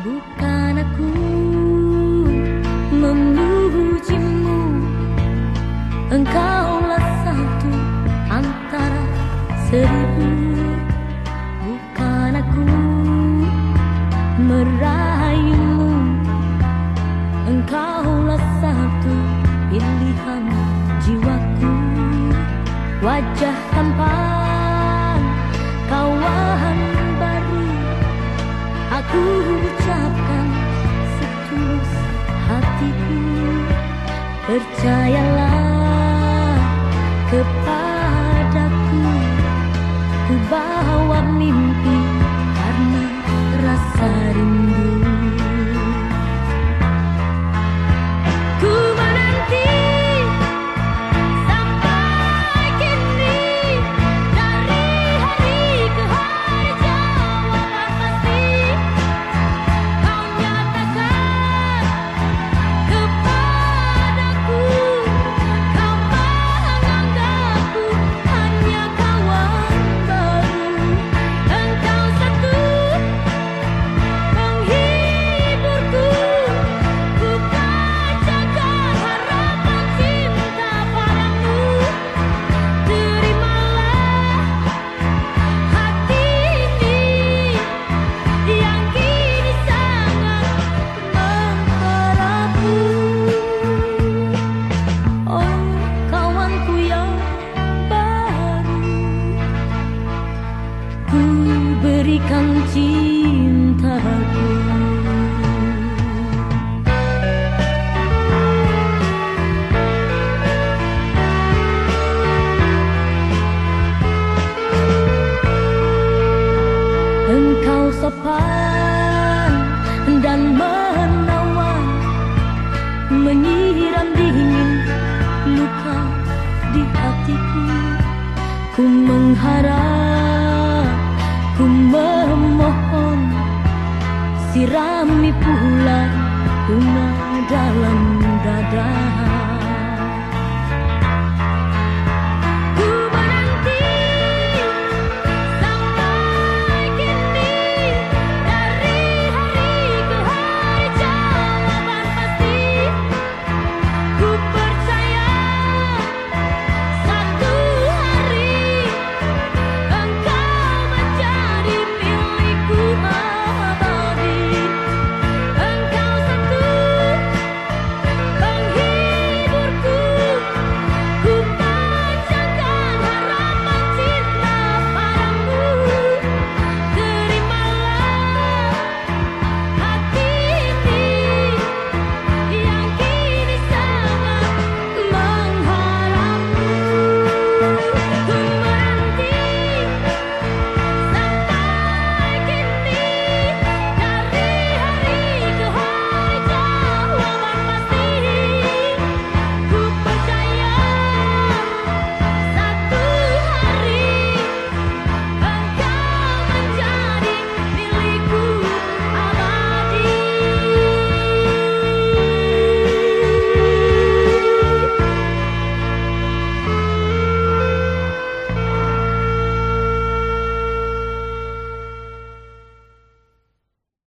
Bukan aku memujimu. Engkaulah satu antara seribu. Bukan aku meraihmu. Engkaulah satu pilihan jiwaku. Wajah tampan kawan Aku ucapkan setulus hatiku. Percayalah kepadaku. Ku bawa mimpi Ku berikan cintaku sopan dan menawan Menyiram dingin luka di hatiku. Ku mengharap, ku memohon Sirami pula bunga dalam dada